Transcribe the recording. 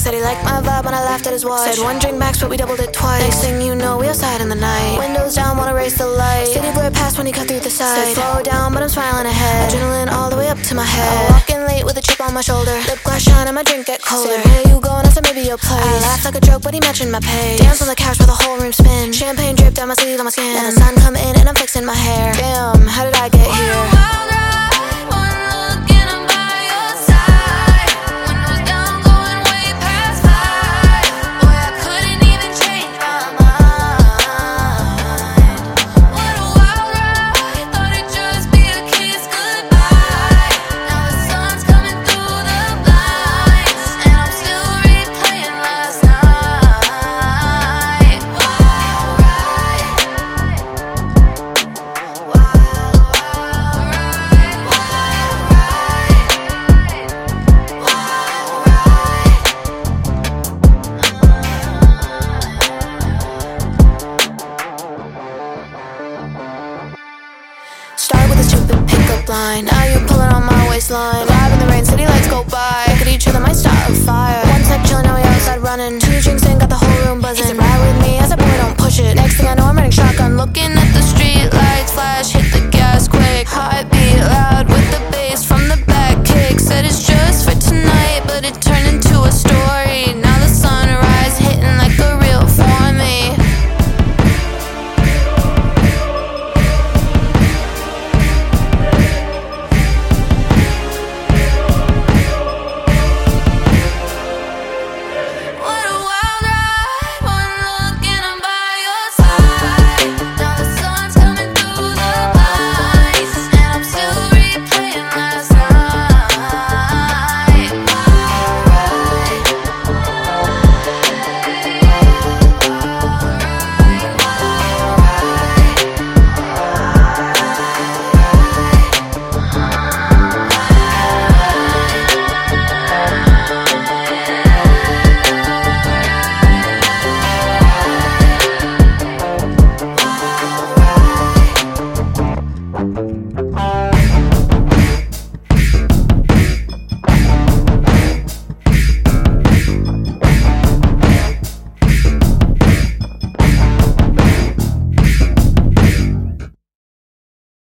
said he liked my vibe when I laughed at his watch. Said one drink max, but we doubled it twice. Next thing you know, we outside in the night. Windows down, wanna raise the light. City blur past when he cut through the side. Said slow down, but I'm smiling ahead. Adrenaline all the way up to my head. I'm Walking late with a chip on my shoulder. Lip gloss shine and my drink get colder. Said where you going? I said maybe your place. I laughed like a joke, but he mentioned my pay. Dance on the couch with the whole room spin. Champagne dripped down my sleeve on my skin. And the sun come in and I'm fixing my hair. baseline. Now you pulling on my waistline. Live in the rain, city lights go by. Look at each other, might start a fire. One sec chilling, now we outside running. Two drinks in, got the whole room buzzing. Is it right with me? As a boy, don't push it. Next thing I know, I'm running shotgun, looking at the street lights flash. Hit the gas quick, heartbeat loud.